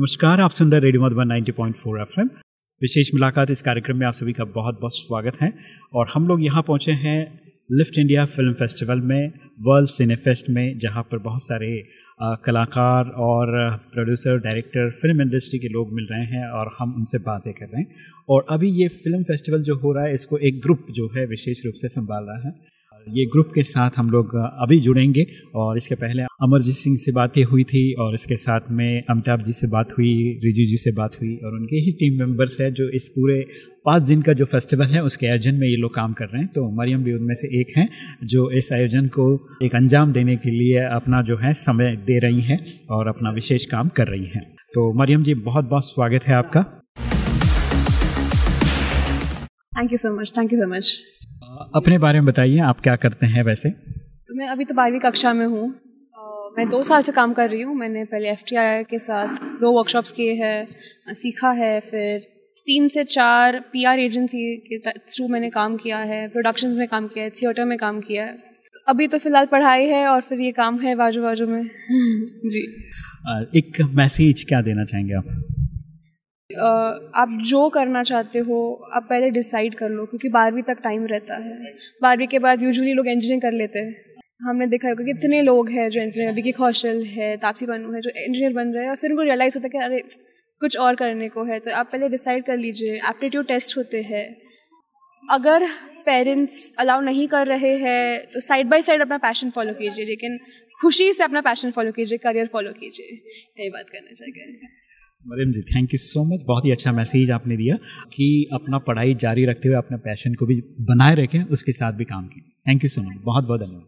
नमस्कार आप सुन रहे रेडियो मधुबन 90.4 एफएम। विशेष मुलाकात इस कार्यक्रम में आप सभी का बहुत बहुत स्वागत है। और हम लोग यहाँ पहुँचे हैं लिफ्ट इंडिया फ़िल्म फेस्टिवल में वर्ल्ड सिनेफेस्ट में जहाँ पर बहुत सारे आ, कलाकार और प्रोड्यूसर डायरेक्टर फ़िल्म इंडस्ट्री के लोग मिल रहे हैं और हम उनसे बातें कर रहे हैं। और अभी ये फ़िल्म फेस्टिवल जो हो रहा है इसको एक ग्रुप जो है विशेष रूप से संभाल रहा है। ये ग्रुप के साथ हम लोग अभी जुड़ेंगे। और इसके पहले अमरजीत सिंह से बातें हुई थी और इसके साथ में अमिताभ जी से बात हुई, रिजू जी से बात हुई और उनके ही टीम मेंबर्स है जो इस पूरे पाँच दिन का जो फेस्टिवल है, उसके आयोजन में ये लोग काम कर रहे हैं। तो मरियम भी उनमें से एक हैं जो इस आयोजन को एक अंजाम देने के लिए अपना जो है समय दे रही हैं और अपना विशेष काम कर रही हैं। तो मरियम जी बहुत बहुत स्वागत है आपका। Thank you so much thank you so much अपने बारे में बताइए आप क्या करते हैं वैसे? तो मैं अभी तो बारहवीं कक्षा में हूँ। मैं दो साल से काम कर रही हूँ। मैंने पहले एफटीआईआई के साथ दो वर्कशॉप्स किए हैं सीखा है फिर तीन से चार पीआर एजेंसी के थ्रू मैंने काम किया है प्रोडक्शंस में काम किया है थिएटर में काम किया है। तो अभी तो फ़िलहाल पढ़ाई है और फिर ये काम है बाजू बाजू में। जी। एक मैसेज क्या देना चाहेंगे आप? आप जो करना चाहते हो, आप पहले डिसाइड कर लो, क्योंकि बारहवीं तक टाइम रहता है। बारहवीं के बाद यूजुअली लोग इंजीनियरिंग कर लेते हैं। हमने देखा होगा कि कितने लोग हैं जो इंजीनियर विकी कौशल है, तापसी बनू है, जो इंजीनियर बन रहे हैं, और फिर उनको रियलाइज़ होता है कि अरे, कुछ और करने को है तो आप पहले डिसाइड कर लीजिए। एप्टीट्यूड टेस्ट होते हैं। अगर पेरेंट्स अलाउ नहीं कर रहे हैं तो साइड बाय साइड अपना पैशन फॉलो कीजिए, लेकिन खुशी से अपना पैशन फॉलो कीजिए करियर फॉलो कीजिए। यही बात करना चाहिए Mariam ji thank you so much बहुत ही अच्छा मैसेज आपने दिया कि अपना पढ़ाई जारी रखते हुए, अपने पैशन को भी बनाए रखें, उसके साथ भी काम किए थैंक यू सो मच बहुत बहुत धन्यवाद।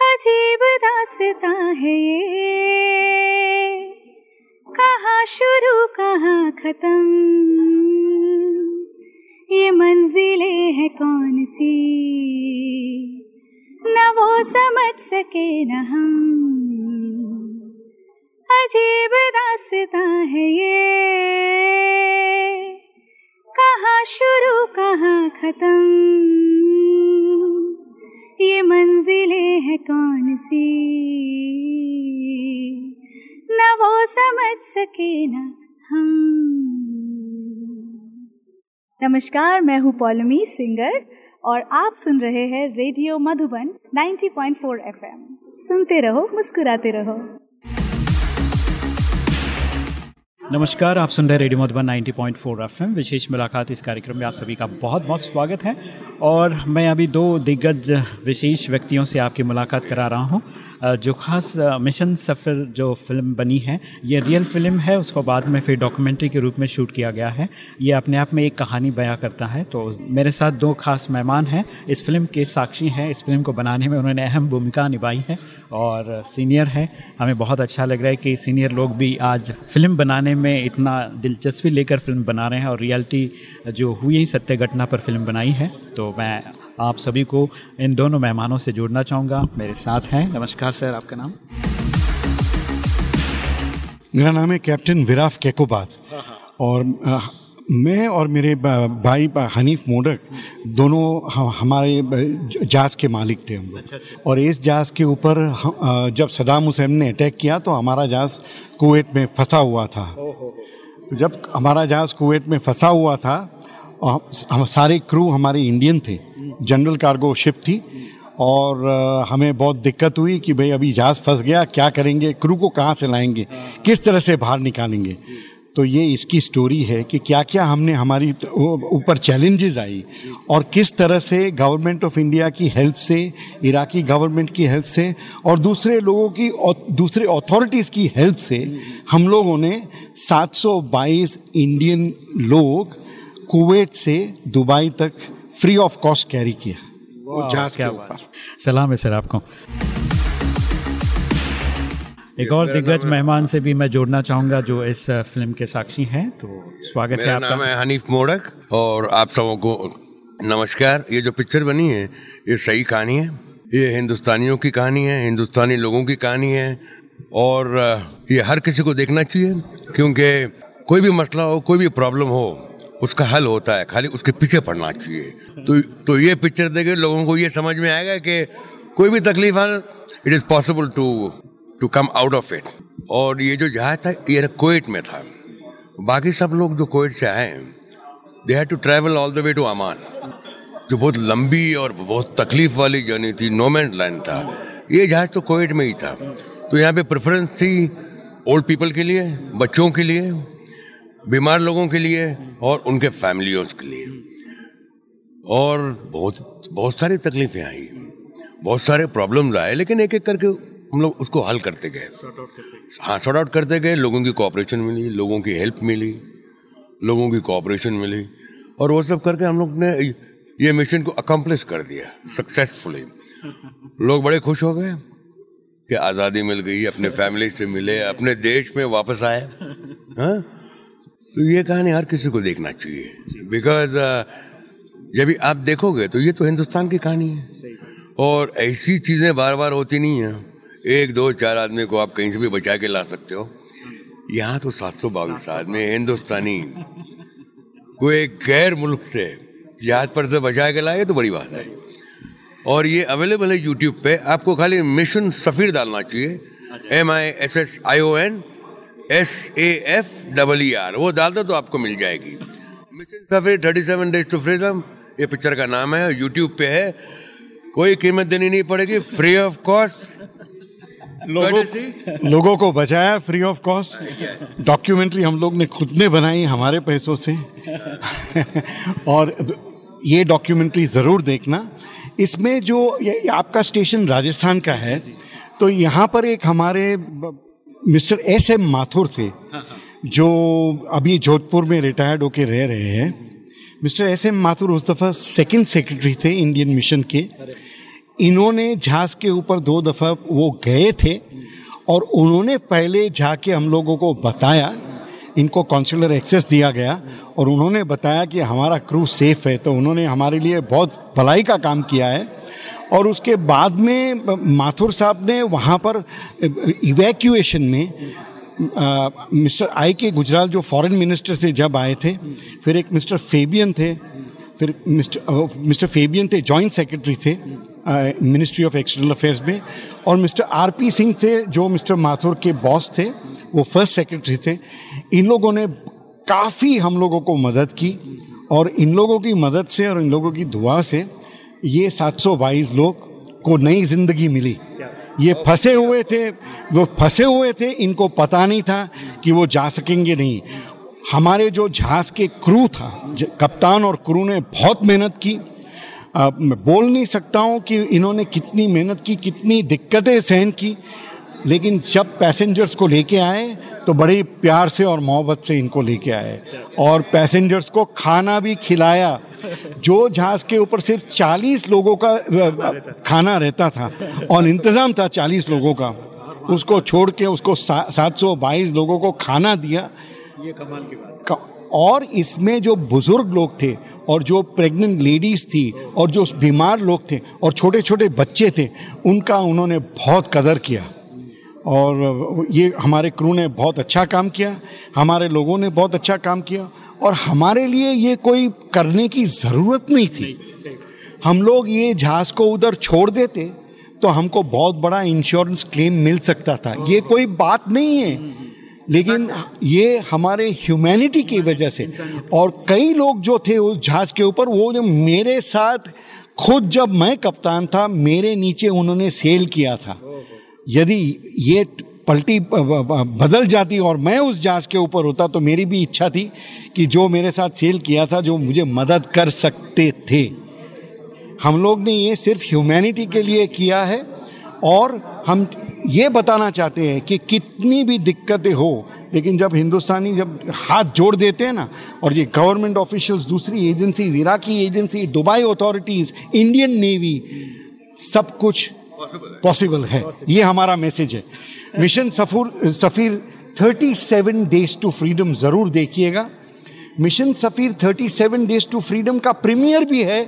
अजीब दासता है ये। कहाँ शुरू, कहाँ खत्म? ये मंजिलें है कौन सी? न वो समझ सके न हम। अजीब दासता है ये। कहाँ शुरू, कहाँ खत्म? ये मंजिलें है कौन सी? न वो समझ सके न हम। नमस्कार, मैं हूँ पौलमी सिंगर और आप सुन रहे हैं रेडियो मधुबन 90.4 एफएम सुनते रहो, मुस्कुराते रहो। नमस्कार, आप सुन रहे रेडियो मधुबन 90.4 एफएम। विशेष मुलाकात इस कार्यक्रम में आप सभी का बहुत बहुत स्वागत है। और मैं अभी दो दिग्गज विशेष व्यक्तियों से आपकी मुलाकात करा रहा हूँ जो खास मिशन सफ़र जो फ़िल्म बनी है, ये रियल फ़िल्म है, उसको बाद में फिर डॉक्यूमेंट्री के रूप में शूट किया गया है। ये अपने आप में एक कहानी बयां करता है तो मेरे साथ दो खास मेहमान हैं। इस फ़िल्म के साक्षी हैं, इस फ़िल्म को बनाने में उन्होंने अहम भूमिका निभाई है, और सीनियर है। हमें बहुत अच्छा लग रहा है कि सीनियर लोग भी आज फ़िल्म बनाने में इतना दिलचस्पी लेकर फ़िल्म बना रहे हैं और रियलिटी जो हुई सत्य घटना पर फ़िल्म बनाई है। तो मैं आप सभी को इन दोनों मेहमानों से जोड़ना चाहूँगा। मेरे साथ हैं। नमस्कार सर आपका नाम? मेरा नाम है कैप्टन विराफ केकोबाद। और मैं और मेरे भाई हनीफ मोडक दोनों हमारे जहाज़ के मालिक थे हम लोग। अच्छा, अच्छा। और इस जहाज़ के ऊपर जब सदाम हुसैन ने अटैक किया तो हमारा जहाज़ कुवैत में फंसा हुआ था। जब हमारा जहाज़ कुवैत में फंसा हुआ था हम सारे क्रू हमारे इंडियन थे। जनरल कार्गो शिप थी। और हमें बहुत दिक्कत हुई कि भाई अभी जहाज़ फंस गया क्या करेंगे क्रू को कहाँ से लाएँगे किस तरह से बाहर निकालेंगे। तो ये इसकी स्टोरी है कि क्या क्या हमने हमारी ऊपर चैलेंजेस आई और किस तरह से गवर्नमेंट ऑफ़ इंडिया की हेल्प से इराकी गवर्नमेंट की हेल्प से और दूसरे लोगों की दूसरे अथॉरिटीज़ की हेल्प से हम लोगों ने 722 इंडियन लोग कुवैत से दुबई तक फ्री ऑफ़ कॉस्ट कैरी किया। जहाज़ के ऊपर। सलाम है सर आपको। एक और दिग्गज मेहमान से भी मैं जोड़ना चाहूँगा जो इस फ़िल्म के साक्षी हैं तो स्वागत है आपका। नाम है हनीफ मोड़क और आप सबों को नमस्कार। ये जो पिक्चर बनी है ये सही कहानी है। ये हिंदुस्तानियों की कहानी है हिंदुस्तानी लोगों की कहानी है और ये हर किसी को देखना चाहिए क्योंकि कोई भी मसला हो कोई भी प्रॉब्लम हो उसका हल होता है। खाली उसके पीछे पड़ना चाहिए। तो तो ये पिक्चर देखे लोगों को ये समझ में आएगा कि कोई भी तकलीफ़ है it is possible to to come out of it और ये जो जहाज़ था, ये कोइट में था। बाकी सब लोग जो कोइट से आए they had to travel all the way to Amman जो बहुत लंबी और बहुत तकलीफ़ वाली जर्नी थी नोमैंड लैंड था। ये जहाज़ तो कोविड में ही था। तो यहाँ पे प्रेफरेंस थी ओल्ड पीपल के लिए, बच्चों के लिए, बीमार लोगों के लिए और उनके फैमिलियों के लिए। और बहुत बहुत सारी तकलीफें आई। बहुत सारे प्रॉब्लम्स आए, लेकिन एक एक करके हम लोग उसको हल करते गए। हाँ शॉर्ट आउट करते गए लोगों की कोऑपरेशन मिली लोगों की हेल्प मिली लोगों की कोऑपरेशन मिली और वो सब करके हम लोग ने ये मिशन को अकम्प्लिश कर दिया सक्सेसफुली लोग बड़े खुश हो गए कि आज़ादी मिल गई अपने फैमिली से मिले अपने देश में वापस आए। हाँ? तो ये कहानी हर किसी को देखना चाहिए। बिकॉज़ uh, जब आप देखोगे तो ये तो हिंदुस्तान की कहानी है। और ऐसी चीज़ें बार बार होती नहीं है। एक, दो, चार आदमी को आप कहीं से भी बचा के ला सकते हो। यहाँ तो सात सौ बाईस आदमी हिंदुस्तानी कोई गैर मुल्क से जहाज़ पर से बचा के लाए तो बड़ी बात है। और ये अवेलेबल है यूट्यूब पे। आपको खाली मिशन सफ़ीर डालना चाहिए। M I S S I O N S A F double E R वो डाल दो तो आपको मिल जाएगी। Mission Safeer thirty seven days to freedom ये पिक्चर का नाम है यूट्यूब पे है। कोई कीमत देनी नहीं पड़ेगी। फ्री ऑफ़ कॉस्ट लोगों लोगों को बचाया फ्री ऑफ़ कॉस्ट डॉक्यूमेंट्री हम लोग ने खुद ने बनाई हमारे पैसों से। और ये डॉक्यूमेंट्री ज़रूर देखना। इसमें जो आपका स्टेशन राजस्थान का है तो यहाँ पर एक हमारे मिस्टर एस एम माथुर थे जो अभी जोधपुर में रिटायर्ड होके रह रहे हैं। मिस्टर एस एम माथुर उस दफ़ा सेकंड सेक्रेटरी थे इंडियन मिशन के। इन्होंने झांस के ऊपर दो दफ़ा वो गए थे और उन्होंने पहले जाके हम लोगों को बताया, इनको कॉन्सुलर एक्सेस दिया गया और उन्होंने बताया कि हमारा क्रू सेफ़ है तो उन्होंने हमारे लिए बहुत भलाई का काम किया है। और उसके बाद में, माथुर साहब ने वहाँ पर इवैक्यूएशन में मिस्टर आई के गुजराल जो फॉरेन मिनिस्टर से जब आए थे, फिर एक मिस्टर फेबियन थे फिर मिस्टर मिस्टर फेबियन थे जॉइंट सेक्रेटरी थे मिनिस्ट्री ऑफ़ एक्सटर्नल अफेयर्स में, और मिस्टर आर पी सिंह थे, जो मिस्टर माथुर के बॉस थे, वो फ़र्स्ट सेक्रेटरी थे। इन लोगों ने काफ़ी हम लोगों को मदद की, और इन लोगों की मदद से और इन लोगों की दुआ से ये 722 लोग को नई ज़िंदगी मिली। ये फंसे हुए थे, वो फंसे हुए थे, इनको पता नहीं था कि वो जा सकेंगे नहीं। हमारे जो जहाज़ के क्रू था कप्तान और क्रू ने बहुत मेहनत की। आ, मैं बोल नहीं सकता हूँ कि इन्होंने कितनी मेहनत की कितनी दिक्कतें सहन की लेकिन जब पैसेंजर्स को लेके आए तो बड़े प्यार से और मोहब्बत से इनको लेके आए। और पैसेंजर्स को खाना भी खिलाया। जो जहाज़ के ऊपर सिर्फ़ 40 लोगों का खाना रहता था और इंतज़ाम था 40 लोगों का उसको छोड़ के उसको सात सौ बाईस लोगों को खाना दिया ये कमाल की बात और इसमें जो बुज़ुर्ग लोग थे और जो प्रेग्नेंट लेडीज़ थी और जो बीमार लोग थे और छोटे छोटे बच्चे थे उनका उन्होंने बहुत कदर किया। और ये हमारे क्रू ने बहुत अच्छा काम किया हमारे लोगों ने बहुत अच्छा काम किया और हमारे लिए ये कोई करने की ज़रूरत नहीं थी। हम लोग ये जहाज़ को उधर छोड़ देते तो हमको बहुत बड़ा इंश्योरेंस क्लेम मिल सकता था। ये कोई बात नहीं है। लेकिन ये हमारे ह्यूमैनिटी की वजह से। और कई लोग जो थे उस जहाज़ के ऊपर वो जो मेरे साथ खुद जब मैं कप्तान था मेरे नीचे उन्होंने सेल किया था। यदि ये पलटी बदल जाती और मैं उस जहाज़ के ऊपर होता तो मेरी भी इच्छा थी कि जो मेरे साथ सेल किया था जो मुझे मदद कर सकते थे। हम लोग ने ये सिर्फ़ ह्यूमैनिटी के लिए किया है और हम ये बताना चाहते हैं कि कितनी भी दिक्कतें हो लेकिन जब हिंदुस्तानी जब हाथ जोड़ देते हैं ना और ये गवर्नमेंट ऑफिशियल्स दूसरी agencies Iraqi agency Dubai authorities Indian Navy सब कुछ पॉसिबल है। ये हमारा मैसेज है। मिशन सफूर सफ़ीर 37 डेज़ टू फ्रीडम ज़रूर देखिएगा। Mission Safeer 37 days to freedom का प्रीमियर भी है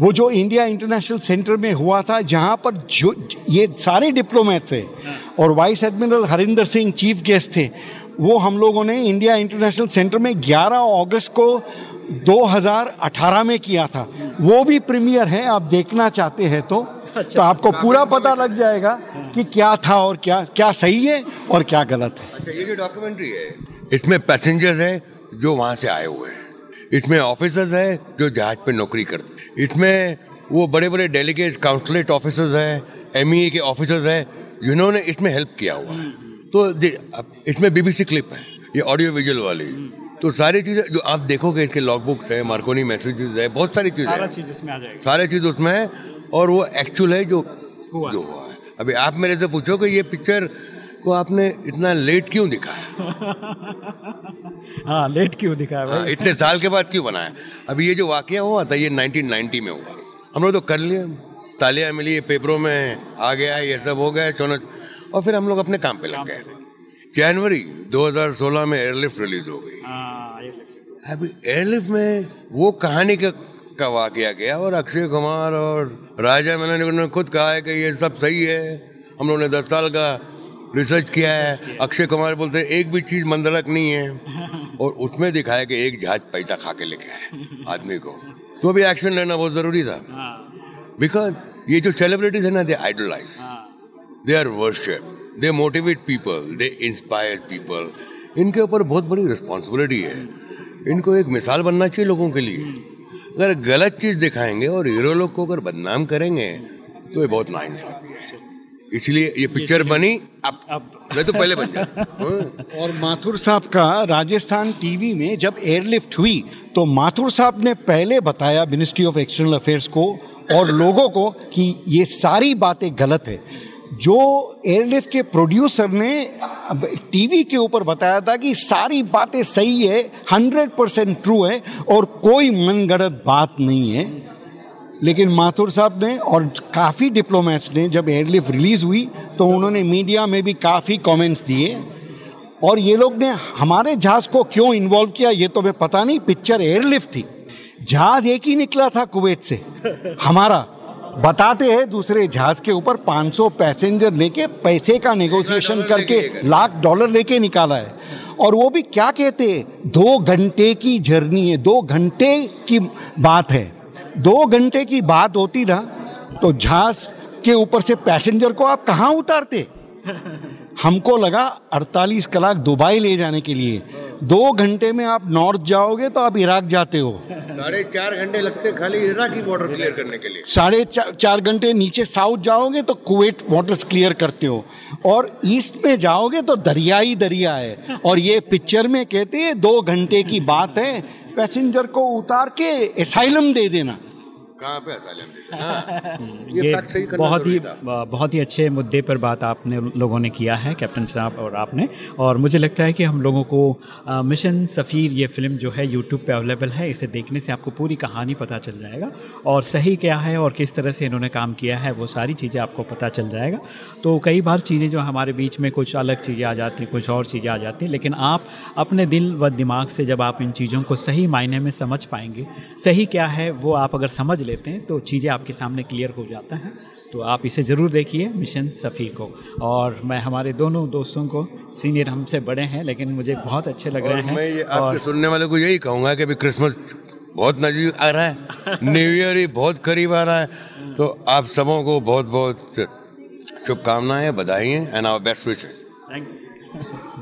वो जो इंडिया इंटरनेशनल सेंटर में हुआ था जहाँ पर जो ये सारे डिप्लोमेट्स हैं और vice admiral Harinder Singh chief guest थे वो हम लोगों ने इंडिया इंटरनेशनल सेंटर में 11 अगस्त को 2018 में किया था। वो भी प्रीमियर है आप देखना चाहते हैं तो। तो आपको पूरा पता लग। जाएगा कि क्या था और क्या क्या सही है और क्या गलत है। अच्छा ये जो डॉक्यूमेंट्री है इसमें पैसेंजर है जो वहाँ से आए हुए हैं। इसमें ऑफिसर्स है जो जहाज़ पे नौकरी करते हैं। इसमें वो बड़े बड़े डेलीगेट काउंसलेट ऑफिसर्स है एम के ऑफिसर्स है जिन्होंने इसमें हेल्प किया हुआ है। तो इसमें बीबीसी क्लिप है ये ऑडियो विजुअल वाली। तो सारी चीज़ें जो आप देखोगे इसके लॉग बुक्स है मार्कोनी मैसेजेस है बहुत सारी चीज़ें सारा चीज़ इसमें आ जाएगा। सारे चीज़ उसमें है और वो एक्चुअल है जो हुआ। जो हुआ है। अभी आप मेरे से पूछो कि ये पिक्चर को आपने इतना लेट क्यों दिखाया? हाँ लेट क्यों दिखाया हाँ, भाई? इतने साल के बाद क्यों बनाया? अभी ये जो वाकया हुआ था ये 1990 में हुआ। हम लोग तो कर लिए तालियाँ मिली पेपरों में आ गया ये सब हो गया सोना और फिर हम लोग अपने काम पे लग गए। जनवरी 2016 में एयरलिफ्ट रिलीज़ हो गई। हाँ। अभी एयरलिफ्ट में वो कहानी का का वाकया गया और अक्षय कुमार और राजा मैंने खुद कहा है कि ये सब सही है। हम लोगों ने दस साल का रिसर्च किया है। अक्षय कुमार बोलते हैं एक भी चीज़ मंदरक नहीं है। और उसमें दिखाया कि एक जहाज़ पैसा खा के लेके आए आदमी को। तो अभी एक्शन लेना बहुत ज़रूरी था। हाँ, बिकॉज़ ये जो सेलिब्रिटीज है ना they idolize they are worship they motivate people they inspire people इनके ऊपर बहुत बड़ी रिस्पॉन्सिबिलिटी है। इनको एक मिसाल बनना चाहिए लोगों के लिए। अगर गलत चीज़ दिखाएँगे और हीरो लोग को अगर बदनाम करेंगे तो ये बहुत नाइंसाफी है। इसलिए ये पिक्चर बनी अब अब मैं तो पहले बन जाता हाँ। और माथुर साहब का राजस्थान टीवी में जब एयरलिफ्ट हुई तो माथुर साहब ने पहले बताया मिनिस्ट्री ऑफ़ एक्सटर्नल अफेयर्स को और लोगों को कि ये सारी बातें गलत है। जो एयरलिफ्ट के प्रोड्यूसर ने टीवी के ऊपर बताया था कि सारी बातें सही है हंड्रेड परसेंट ट्रू है और कोई मनगढ़ंत बात नहीं है। लेकिन माथुर साहब ने और काफ़ी डिप्लोमेट्स ने जब एयरलिफ्ट रिलीज़ हुई तो उन्होंने मीडिया में भी काफ़ी कमेंट्स दिए। और ये लोग ने हमारे जहाज़ को क्यों इन्वॉल्व किया ये तो मैं पता नहीं। पिक्चर एयरलिफ्ट थी। जहाज़ एक ही निकला था कुवैत से। हमारा बताते हैं दूसरे जहाज़ के ऊपर 500 पैसेंजर लेके पैसे का नेगोशिएशन करके लाख डॉलर लेके निकाला है। और वो भी क्या कहते हैं? दो घंटे की जर्नी है दो घंटे की बात है। दो घंटे की बात होती ना तो झांस के ऊपर से पैसेंजर को आप कहाँ उतारते? हमको लगा 48 कलाक दुबई ले जाने के लिए। दो घंटे में आप नॉर्थ जाओगे तो आप इराक जाते हो। साढ़े चार घंटे लगते खाली इराकी बॉर्डर क्लियर करने के लिए। साढ़े चा, चार घंटे नीचे साउथ जाओगे तो कुवैत वाटर्स क्लियर करते हो। और ईस्ट में जाओगे तो दरियाई दरिया है। और ये पिक्चर में कहते हैं दो घंटे की बात है पैसेंजर को उतार के एसाइलम दे देना। कहाँ पे asylum देते हैं? ये ये फैक्ट सही करना बहुत ही बहुत ही अच्छे मुद्दे पर बात आपने लोगों ने किया है कैप्टन साहब और आपने। और मुझे लगता है कि हम लोगों को अ, मिशन सफ़ीर ये फ़िल्म जो है यूट्यूब पे अवेलेबल है इसे देखने से आपको पूरी कहानी पता चल जाएगा। और सही क्या है और किस तरह से इन्होंने काम किया है वो सारी चीज़ें आपको पता चल जाएगा। तो कई बार चीज़ें जो हमारे बीच में कुछ अलग चीज़ें आ जाती हैं कुछ और चीज़ें आ जाती हैं लेकिन आप अपने दिल व दिमाग से जब आप इन चीज़ों को सही मायने में समझ पाएँगे सही क्या है वो आप अगर समझ लेते हैं तो चीज़ें आपके सामने क्लियर हो जाता है। तो आप इसे ज़रूर देखिए मिशन सफ़ी को। और मैं हमारे दोनों दोस्तों को सीनियर हमसे बड़े हैं लेकिन मुझे बहुत अच्छे लग और रहे मैं ये हैं आपके और सुनने वाले को यही कहूँगा कि अभी क्रिसमस बहुत नज़दीक आ रहा है न्यू ईयर ही बहुत करीब आ रहा है। तो आप सबों को बहुत बहुत शुभकामनाएँ बधाई and our best wishes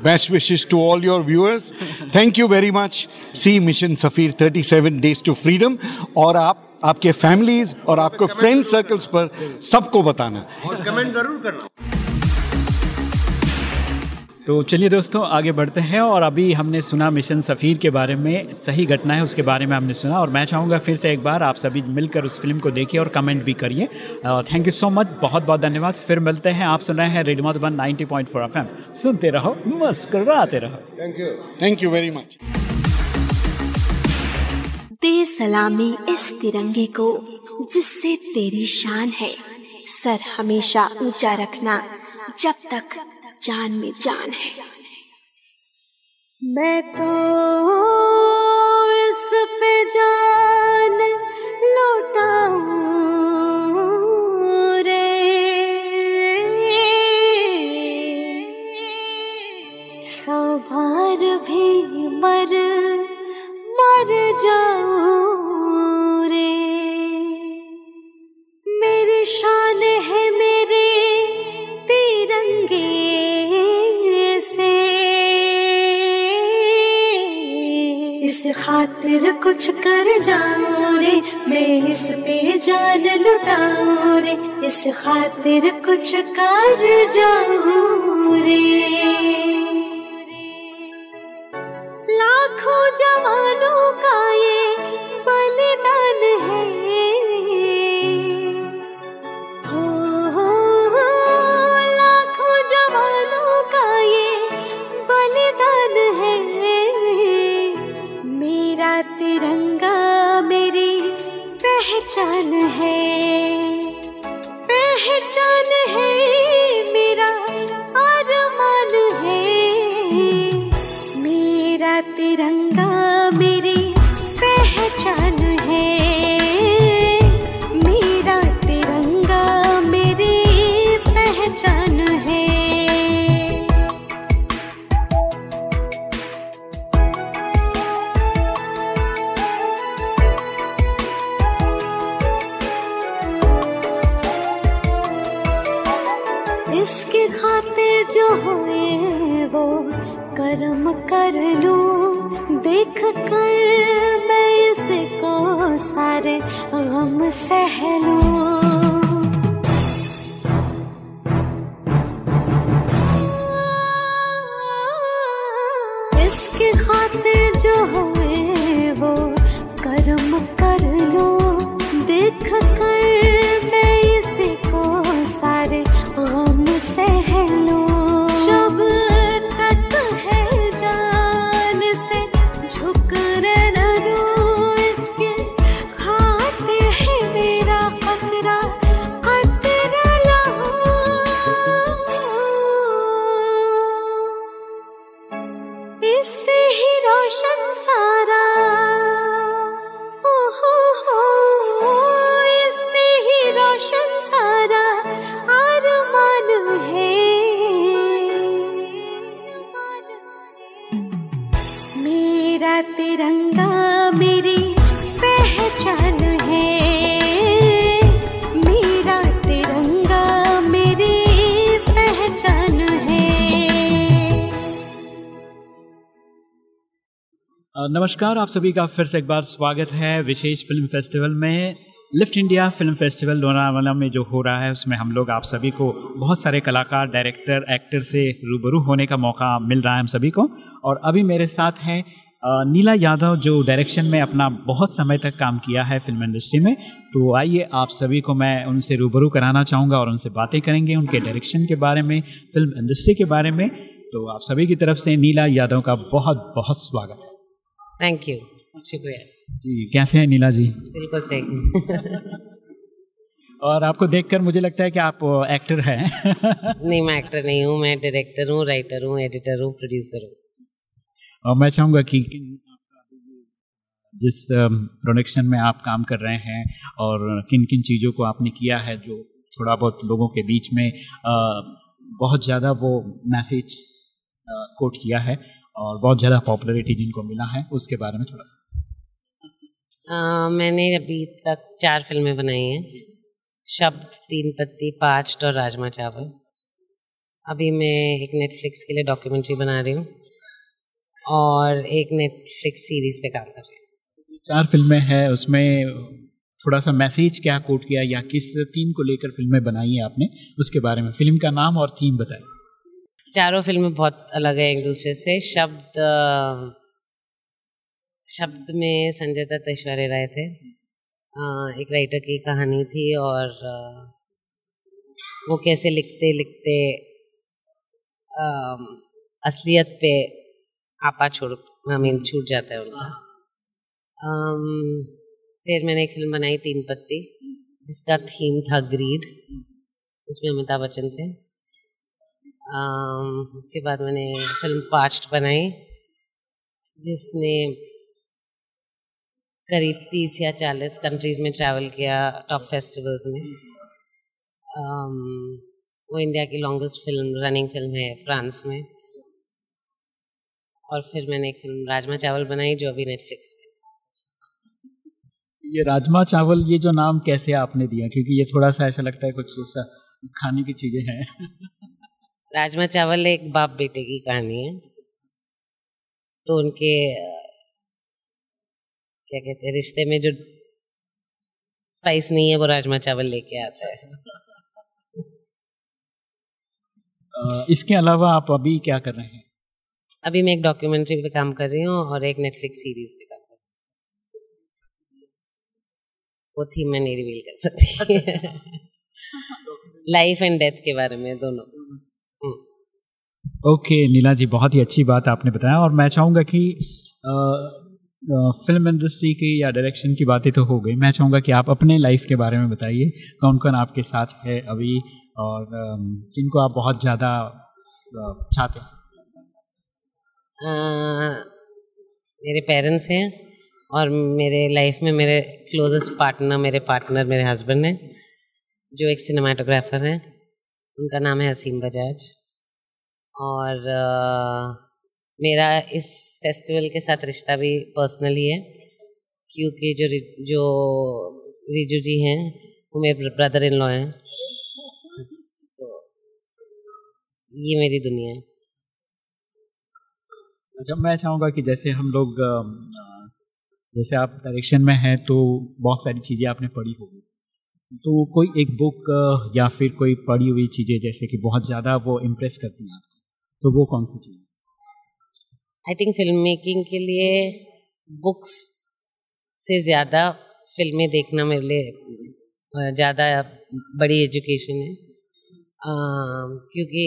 Best wishes to all your viewers. Thank you very much. See Mission Safir 37 Days to Freedom. और आप आपके फैमिलीज़ और आपके फ्रेंड सर्कल्स पर सबको बताना। और कमेंट ज़रूर करना। तो चलिए दोस्तों आगे बढ़ते हैं और अभी हमने सुना मिशन सफ़ीर के बारे में सही घटना है उसके बारे में हमने सुना और मैं चाहूँगा फिर से एक बार आप सभी मिलकर उस फ़िल्म को देखिए और कमेंट भी करिए। थैंक यू सो मच बहुत बहुत धन्यवाद। फिर मिलते हैं आप सुन रहे हैं रेडियो मधुबन 90.4 पॉइंट सुनते रहो मुस्कुराते रहो। Thank you thank you very much दे सलामी इस तिरंगे को, जिससे तेरी शान है। सर हमेशा ऊँचा रखना, जब तक जान में जान है। मैं तो इस पे जान खातिर कुछ कर जाऊँ रे मैं इस पे जान लुटाऊं रे इस खातिर कुछ कर जाऊँ रे i run नमस्कार, आप सभी का फिर से एक बार स्वागत है विशेष फ़िल्म फेस्टिवल में। Lift India film festival Lonavala में जो हो रहा है, उसमें हम लोग आप सभी को बहुत सारे कलाकार, डायरेक्टर, एक्टर से रूबरू होने का मौका मिल रहा है हम सभी को। और अभी मेरे साथ हैं नीला यादव जो डायरेक्शन में अपना बहुत समय तक काम किया है फ़िल्म इंडस्ट्री में। तो आइए आप सभी को मैं उनसे रूबरू कराना चाहूँगा और उनसे बातें करेंगे उनके डायरेक्शन के बारे में, फ़िल्म इंडस्ट्री के बारे में। तो आप सभी की तरफ़ से नीला यादव का बहुत बहुत स्वागत है। थैंक यू शुक्रिया जी कैसे हैं नीला जी? बिल्कुल सही। और आपको देखकर मुझे लगता है कि आप एक्टर हैं। नहीं मैं एक्टर नहीं हूँ मैं डायरेक्टर हूँ राइटर हूँ एडिटर हूँ प्रोड्यूसर हूँ। और मैं चाहूँगा कि जिस प्रोडक्शन में आप काम कर रहे हैं और किन किन चीज़ों को आपने किया है जो थोड़ा बहुत लोगों के बीच में बहुत ज़्यादा वो मैसेज कोट किया है और बहुत ज़्यादा पॉपुलरिटी जिनको मिला है उसके बारे में थोड़ा अ, मैंने अभी तक चार फ़िल्में बनाई हैं। शब्द तीन पत्ती पाँच और राजमा चावल। अभी मैं एक नेटफ्लिक्स के लिए डॉक्यूमेंट्री बना रही हूँ और एक नेटफ्लिक्स सीरीज़ पे काम कर रही हूँ। चार फ़िल्में हैं उसमें थोड़ा सा मैसेज क्या कोट किया या किस थीम को लेकर फ़िल्में बनाई हैं आपने उसके बारे में। फ़िल्म का नाम और थीम बताएँ। चारों फ़िल्में बहुत अलग है एक दूसरे से। शब्द शब्द में संजय दत्त ऐश्वर्या राय थे। एक राइटर की कहानी थी और, वो कैसे लिखते लिखते असलियत पे आपा छोड़ आई मीन छूट जाता है उनका। फिर मैंने एक फ़िल्म बनाई, तीन पत्ती, जिसका थीम था ग्रीड उसमें अमिताभ बच्चन थे। उसके बाद मैंने फ़िल्म पास्ट बनाई जिसने करीब तीस या चालीस कंट्रीज़ में ट्रैवल किया टॉप फेस्टिवल्स में। अम, वो इंडिया की लॉन्गेस्ट फ़िल्म रनिंग फ़िल्म है फ्रांस में। और फिर मैंने एक फ़िल्म राजमा चावल बनाई जो अभी नेटफ्लिक्स पे ये राजमा चावल ये जो नाम कैसे आपने दिया? क्योंकि ये थोड़ा सा ऐसा लगता है कुछ खाने की चीज़ें हैं। राजमा चावल एक बाप बेटे की कहानी है। तो उनके क्या कहते हैं रिश्ते में जो स्पाइस नहीं है वो राजमा चावल लेके आता है इसके अलावा आप अभी क्या कर रहे हैं? अभी मैं एक डॉक्यूमेंट्री पे काम कर रही हूँ और एक नेटफ्लिक्स सीरीज़ पे काम कर रही हूँ। वो थी मैं नहीं रिवील कर सकती। लाइफ एंड डेथ के बारे में दोनों। ओके नीला जी बहुत ही अच्छी बात आपने बताया और मैं चाहूँगा कि अ, अ, फ़िल्म इंडस्ट्री की या डायरेक्शन की बातें तो हो गई। मैं चाहूँगा कि आप अपने लाइफ के बारे में बताइए कौन कौन आपके साथ है अभी और जिनको आप बहुत ज़्यादा चाहते हैं। मेरे पेरेंट्स हैं और मेरे लाइफ में मेरे क्लोजेस्ट पार्टनर मेरे पार्टनर मेरे हस्बैंड हैं जो एक सिनेमाटोग्राफर हैं। उनका नाम है हसीम बजाज। और अ, मेरा इस फेस्टिवल के साथ रिश्ता भी पर्सनली है क्योंकि जो जो रिजू जी हैं वो मेरे ब्रदर इन लॉ हैं। तो ये मेरी दुनिया है। अच्छा मैं चाहूँगा कि जैसे हम लोग जैसे आप डायरेक्शन में हैं तो बहुत सारी चीज़ें आपने पढ़ी होगी। तो कोई एक बुक या फिर कोई पढ़ी हुई चीज़ें जैसे कि बहुत ज़्यादा वो इम्प्रेस करती हैं आपको? तो वो कौन सी चीज़? आई थिंक फ़िल्म मेकिंग के लिए बुक्स से ज़्यादा फ़िल्में देखना मेरे लिए ज़्यादा बड़ी एजुकेशन है। अ, क्योंकि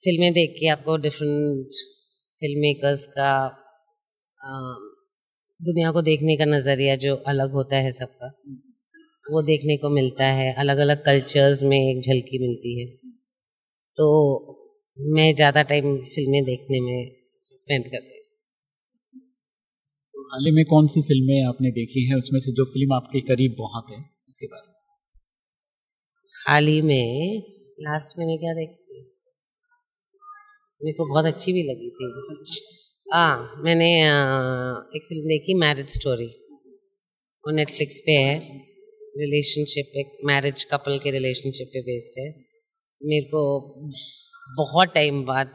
फ़िल्में देख के आपको डिफरेंट फ़िल्म मेकर्स का दुनिया को देखने का नज़रिया जो अलग होता है सबका वो देखने को मिलता है। अलग अलग कल्चर्स में एक झलकी मिलती है। तो मैं ज़्यादा टाइम फ़िल्में देखने में स्पेंड करती हूँ। तो हाल ही में कौन सी फ़िल्में आपने देखी हैं? उसमें से जो फ़िल्म आपके करीब बहुत है इसके बारे में। हाल ही में लास्ट मैंने क्या देखी? मेरे को बहुत अच्छी भी लगी थी। हाँ मैंने एक फ़िल्म देखी मैरिज स्टोरी वो नेटफ्लिक्स पे है। रिलेशनशिप एक मैरिज कपल के रिलेशनशिप पे बेस्ड है। मेरे को बहुत टाइम बाद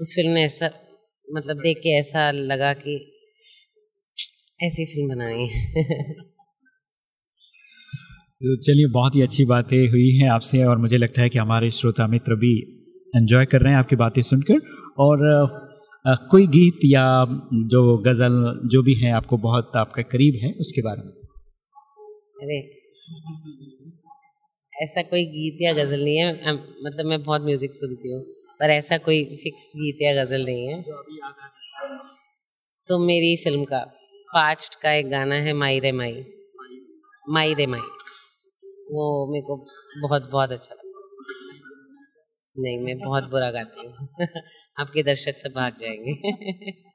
उस फ़िल्म ने ऐसा मतलब देख के ऐसा लगा कि ऐसी फ़िल्म बनाई है। तो चलिए बहुत ही अच्छी बातें हुई हैं आपसे और मुझे लगता है कि हमारे श्रोता मित्र भी एंजॉय कर रहे हैं आपकी बातें सुनकर। और कोई गीत या जो गज़ल जो भी है आपको बहुत आपका करीब है उसके बारे में। अरे ऐसा कोई गीत या गज़ल नहीं है। मतलब मैं बहुत म्यूज़िक सुनती हूँ पर ऐसा कोई फिक्स गीत या गज़ल नहीं है। तो मेरी फ़िल्म का पास्ट का एक गाना है माई रे माई। माई रे माई। वो मेरे को बहुत बहुत अच्छा लगा नहीं मैं बहुत बुरा गाती हूँ। आपके दर्शक से भाग जाएँगे।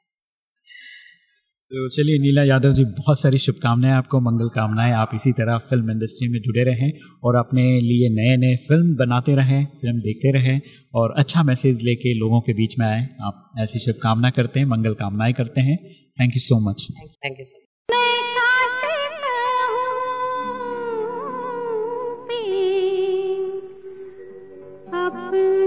तो चलिए नीला यादव जी बहुत सारी शुभकामनाएँ आपको मंगल कामनाएँ। आप इसी तरह फ़िल्म इंडस्ट्री में जुड़े रहें और अपने लिए नए नए फ़िल्म बनाते रहें फ़िल्म देखते रहें और अच्छा मैसेज लेके लोगों के बीच में आए। आप ऐसी शुभकामना करते हैं मंगल कामनाएँ करते हैं। Thank you so much thank you so अपने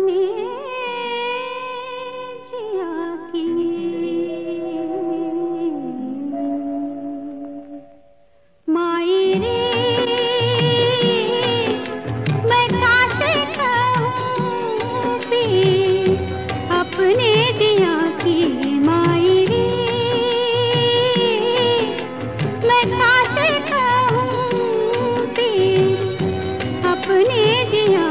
गया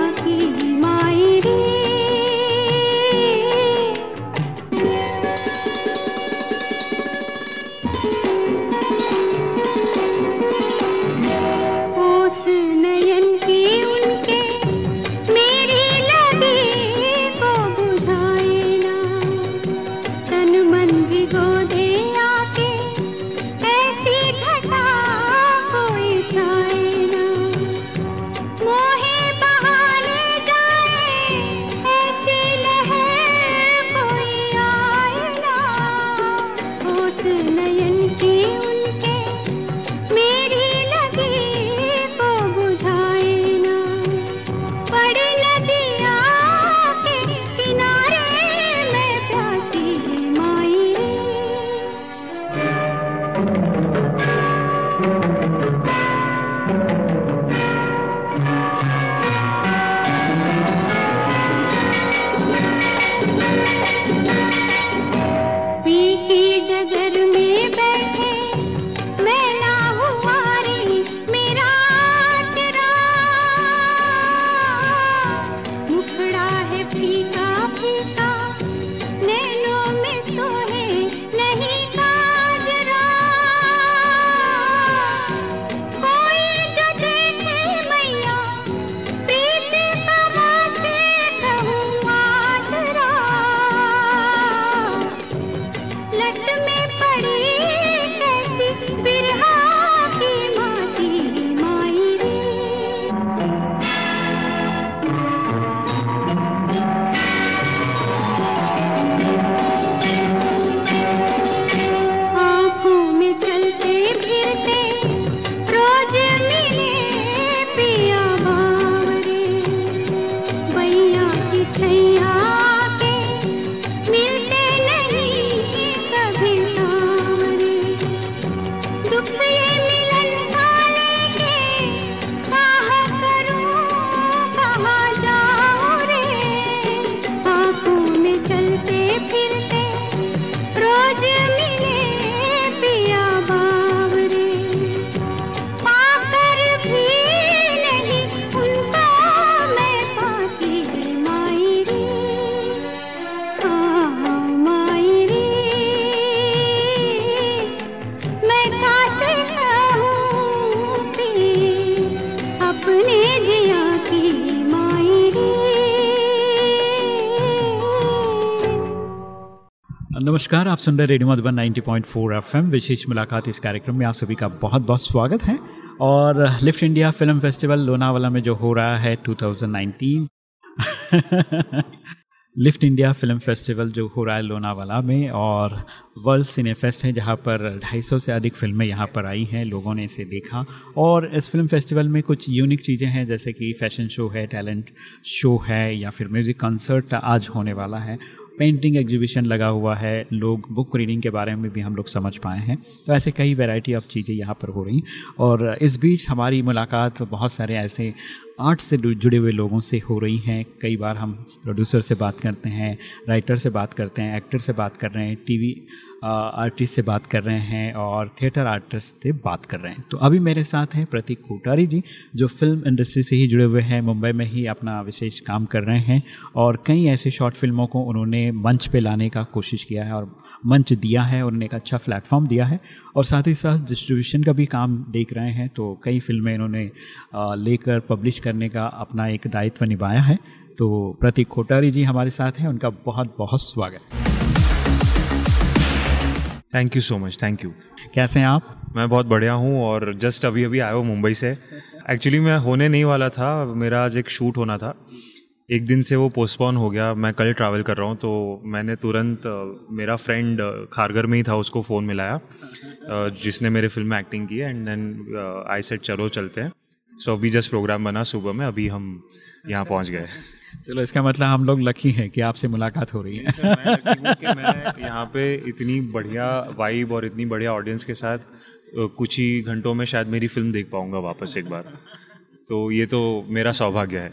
नमस्कार, आप सुन रहे रेडियो मधुबन 90.4 एफएम, विशेष मुलाकात इस कार्यक्रम में आप सभी का बहुत बहुत स्वागत है। और Lift India film festival Lonavala में जो हो रहा है 2019 लिफ्ट इंडिया फ़िल्म फेस्टिवल जो हो रहा है लोनावाला में और वर्ल्ड सिने फेस्ट है, जहाँ पर 250 से अधिक फ़िल्में यहाँ पर आई हैं, लोगों ने इसे देखा। और इस फ़िल्म फेस्टिवल में कुछ यूनिक चीज़ें हैं, जैसे कि फ़ैशन शो है, टैलेंट शो है, या फिर म्यूज़िक कंसर्ट आज होने वाला है। पेंटिंग एग्जीबिशन लगा हुआ है, लोग बुक रीडिंग के बारे में भी हम लोग समझ पाए हैं। तो ऐसे कई वैरायटी ऑफ़ चीज़ें यहाँ पर हो रही और इस बीच हमारी मुलाकात बहुत सारे ऐसे आर्ट से जुड़े हुए लोगों से हो रही हैं। कई बार हम प्रोड्यूसर से बात करते हैं, राइटर से बात करते हैं, एक्टर से बात कर रहे हैं, टीवी आर्टिस्ट से बात कर रहे हैं और थिएटर आर्टिस्ट से बात कर रहे हैं। तो अभी मेरे साथ हैं प्रतीक कोटारी जी, जो फ़िल्म इंडस्ट्री से ही जुड़े हुए हैं, मुंबई में ही अपना विशेष काम कर रहे हैं और कई ऐसे शॉर्ट फ़िल्मों को उन्होंने मंच पे लाने का कोशिश किया है और मंच दिया है उन्होंने एक अच्छा प्लेटफॉर्म दिया है और साथ ही साथ डिस्ट्रीब्यूशन का भी काम देख रहे हैं। तो कई फ़िल्में इन्होंने लेकर पब्लिश करने का अपना एक दायित्व निभाया है। तो प्रतीक कोटारी जी हमारे साथ हैं, उनका बहुत बहुत स्वागत है। Thank you so much thank you कैसे हैं आप? मैं बहुत बढ़िया हूँ और जस्ट अभी अभी आया हूँ मुंबई से। एक्चुअली मैं होने नहीं वाला था। मेरा आज एक शूट होना था। एक दिन से वो पोस्टपोन हो गया। मैं कल ट्रैवल कर रहा हूँ तो मैंने तुरंत मेरा फ्रेंड खारगर में ही था उसको फ़ोन मिलाया। जिसने मेरे फ़िल्म में एक्टिंग की एंड देन आई सेट चलो चलते हैं। सो so, अभी जस्ट प्रोग्राम बना सुबह में अभी हम यहाँ पहुँच गए। चलो इसका मतलब हम लोग लकी हैं कि आपसे मुलाकात हो रही है। मैं, मैं यहाँ पे इतनी बढ़िया वाइब और इतनी बढ़िया ऑडियंस के साथ कुछ ही घंटों में शायद मेरी फ़िल्म देख पाऊँगा वापस एक बार। तो ये तो मेरा सौभाग्य है।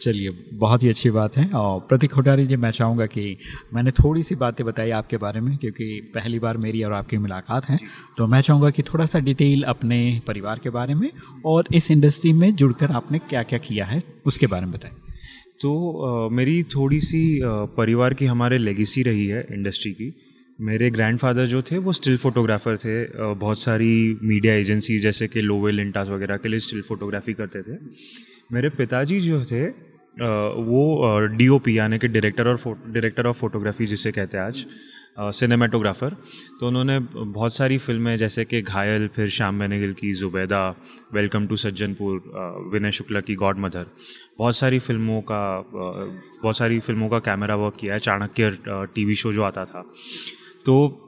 चलिए बहुत ही अच्छी बात है। और प्रतीक खोटारी जी मैं चाहूँगा कि मैंने थोड़ी सी बातें बताई आपके बारे में क्योंकि पहली बार मेरी और आपकी मुलाकात है। तो मैं चाहूँगा कि थोड़ा सा डिटेल अपने परिवार के बारे में और इस इंडस्ट्री में जुड़कर आपने क्या क्या किया है उसके बारे में बताएँ। तो आ, मेरी थोड़ी सी आ, परिवार की हमारे लेगेसी रही है इंडस्ट्री की। मेरे ग्रैंडफादर जो थे वो स्टिल फोटोग्राफर थे। आ, बहुत सारी मीडिया एजेंसी जैसे कि लोवे लिंटास वगैरह के लिए स्टिल फोटोग्राफी करते थे। मेरे पिताजी जो थे वो डी ओ पी यानी कि डायरेक्टर और डायरेक्टर ऑफ़ फोटोग्राफी जिसे कहते हैं आज सिनेमाटोग्राफ़र तो उन्होंने बहुत सारी फ़िल्में, जैसे कि घायल, फिर श्याम बेनेगिल की ज़ुबैदा, वेलकम टू सज्जनपुर विनय शुक्ला की गॉड मदर बहुत सारी फ़िल्मों का बहुत सारी फ़िल्मों का कैमरा वर्क किया है, चाणक्य टीवी शो जो आता था। तो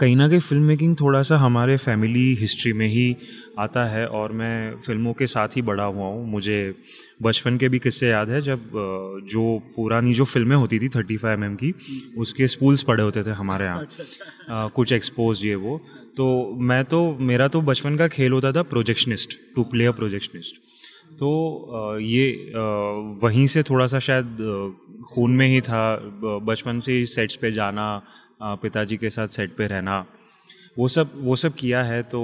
कहीं ना कहीं फ़िल्म मेकिंग थोड़ा सा हमारे फैमिली हिस्ट्री में ही आता है और मैं फ़िल्मों के साथ ही बड़ा हुआ हूँ। मुझे बचपन के भी किस्से याद है जब जो पुरानी जो फ़िल्में होती थी थर्टी फाइव एम की उसके स्पूल्स पड़े होते थे हमारे यहाँ। अच्छा, अच्छा। कुछ एक्सपोज ये वो। तो मैं तो मेरा तो बचपन का खेल होता था projectionist to play a projectionist तो ये वहीं से थोड़ा सा शायद खून में ही था। बचपन से ही सेट्स पे जाना पिताजी के साथ सेट पे रहना। वो सब वो सब किया है तो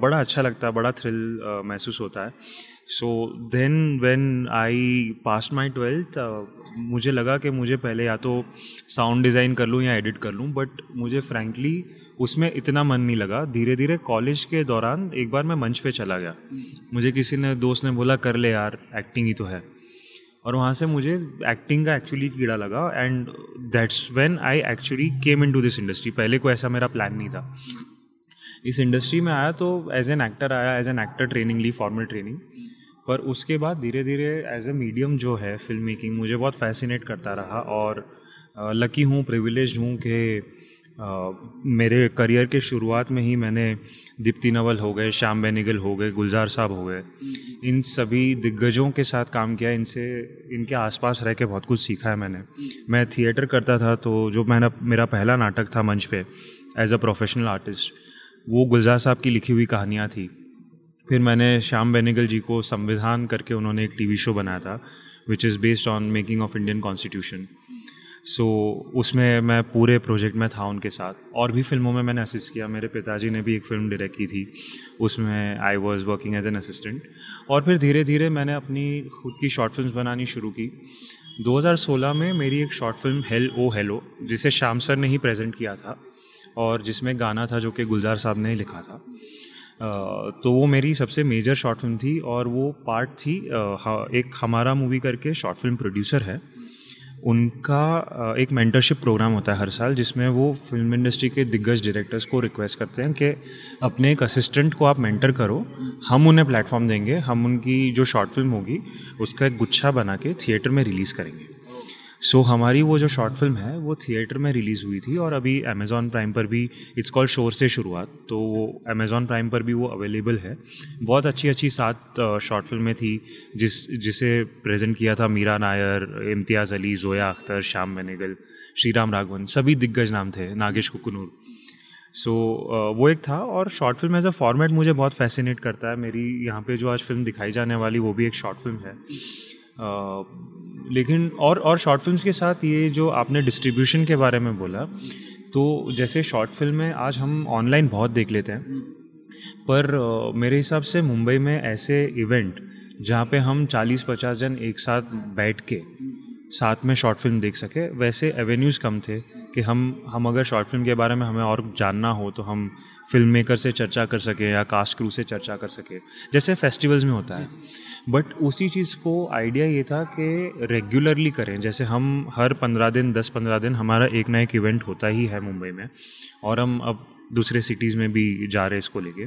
बड़ा अच्छा लगता है, बड़ा थ्रिल महसूस होता है। So then when I pass my twelfth मुझे लगा कि मुझे पहले या तो साउंड डिज़ाइन कर लूँ या एडिट कर लूँ बट मुझे फ्रैंकली उसमें इतना मन नहीं लगा। धीरे धीरे कॉलेज के दौरान एक बार मैं मंच पे चला गया। मुझे किसी ने, दोस्त ने बोला, कर ले यार एक्टिंग ही तो है। और वहाँ से मुझे एक्टिंग का एक्चुअली कीड़ा लगा and that's when I actually came into this industry पहले कोई ऐसा मेरा प्लान नहीं था। इस इंडस्ट्री में आया तो एज एन एक्टर आया एज एन एक्टर ट्रेनिंग ली फॉर्मल ट्रेनिंग पर उसके बाद धीरे धीरे एज ए मीडियम जो है फ़िल्म मेकिंग मुझे बहुत फैसिनेट करता रहा और लकी हूँ प्रिविलेज हूँ कि मेरे करियर के शुरुआत में ही मैंने दीप्ति नवल हो गए, श्याम बेनिगल हो गए, गुलजार साहब हो गए। इन सभी दिग्गजों के साथ काम किया, इनसे, इनके आसपास रह के बहुत कुछ सीखा है मैंने। मैं थिएटर करता था तो जो मैंने, मेरा पहला नाटक था मंच पे एज अ प्रोफेशनल आर्टिस्ट वो गुलजार साहब की लिखी हुई कहानियाँ थी। फिर मैंने श्याम बेनिगल जी को संविधान करके उन्होंने एक टीवी शो बनाया था which is based on making of Indian constitution so so, उसमें मैं पूरे प्रोजेक्ट में था उनके साथ। और भी फ़िल्मों में मैंने असिस्ट किया। मेरे पिताजी ने भी एक फ़िल्म डायरेक्ट की थी। उसमें I was working as an assistant और फिर धीरे धीरे मैंने अपनी खुद की शॉर्ट फ़िल्म बनानी शुरू की। 2016 में मेरी एक short film hell O hello जिसे श्याम सर ने ही प्रेजेंट किया था और जिसमें गाना था जो कि गुलजार साहब ने लिखा था। तो वो मेरी सबसे मेजर शॉर्ट फ़िल्म थी और वो पार्ट थी एक हमारा मूवी करके शॉर्ट फ़िल्म प्रोड्यूसर है। उनका एक मेंटरशिप प्रोग्राम होता है हर साल, जिसमें वो फ़िल्म इंडस्ट्री के दिग्गज डायरेक्टर्स को रिक्वेस्ट करते हैं कि अपने एक असिस्टेंट को आप मेंटर करो, हम उन्हें प्लेटफॉर्म देंगे, हम उनकी जो शॉर्ट फ़िल्म होगी, उसका एक गुच्छा बना के थिएटर में रिलीज़ करेंगे। सो so, हमारी वो जो शॉर्ट फ़िल्म है वो थिएटर में रिलीज़ हुई थी और अभी अमेज़ॉन प्राइम पर भी इट्स कॉल्ड शोर से शुरुआत तो वो अमेज़ॉन प्राइम पर भी वो अवेलेबल है। बहुत अच्छी अच्छी सात शॉर्ट फ़िल्में थी जिस जिसे प्रेजेंट किया था मीरा नायर इम्तियाज़ अली जोया अख्तर श्याम मेनेगल श्री राम राघवन सभी दिग्गज नाम थे नागेश कुकुनूर। सो so, वो एक था और short film as a format मुझे बहुत फैसिनेट करता है। मेरी यहाँ पे जो आज फ़िल्म दिखाई जाने वाली वो भी एक शॉर्ट फ़िल्म है। अ, लेकिन और और शॉर्ट फिल्म्स के साथ ये जो आपने डिस्ट्रीब्यूशन के बारे में बोला तो जैसे शॉर्ट फ़िल्में आज हम ऑनलाइन बहुत देख लेते हैं। पर मेरे हिसाब से मुंबई में ऐसे इवेंट जहाँ पे हम 40-50 जन एक साथ बैठ के साथ में शॉर्ट फ़िल्म देख सके, वैसे एवेन्यूज़ कम थे कि हम हम अगर शॉर्ट फ़िल्म के बारे में हमें और जानना हो तो हम फ़िल्म मेकर से चर्चा कर सकें या कास्ट क्रू से चर्चा कर सके, जैसे फेस्टिवल्स में होता है। बट उसी चीज़ को आइडिया ये था कि रेगुलरली करें। जैसे हम हर पंद्रह दिन, दस पंद्रह दिन हमारा एक ना एक इवेंट होता ही है मुंबई में, और हम अब दूसरे सिटीज़ में भी जा रहे हैं इसको लेके।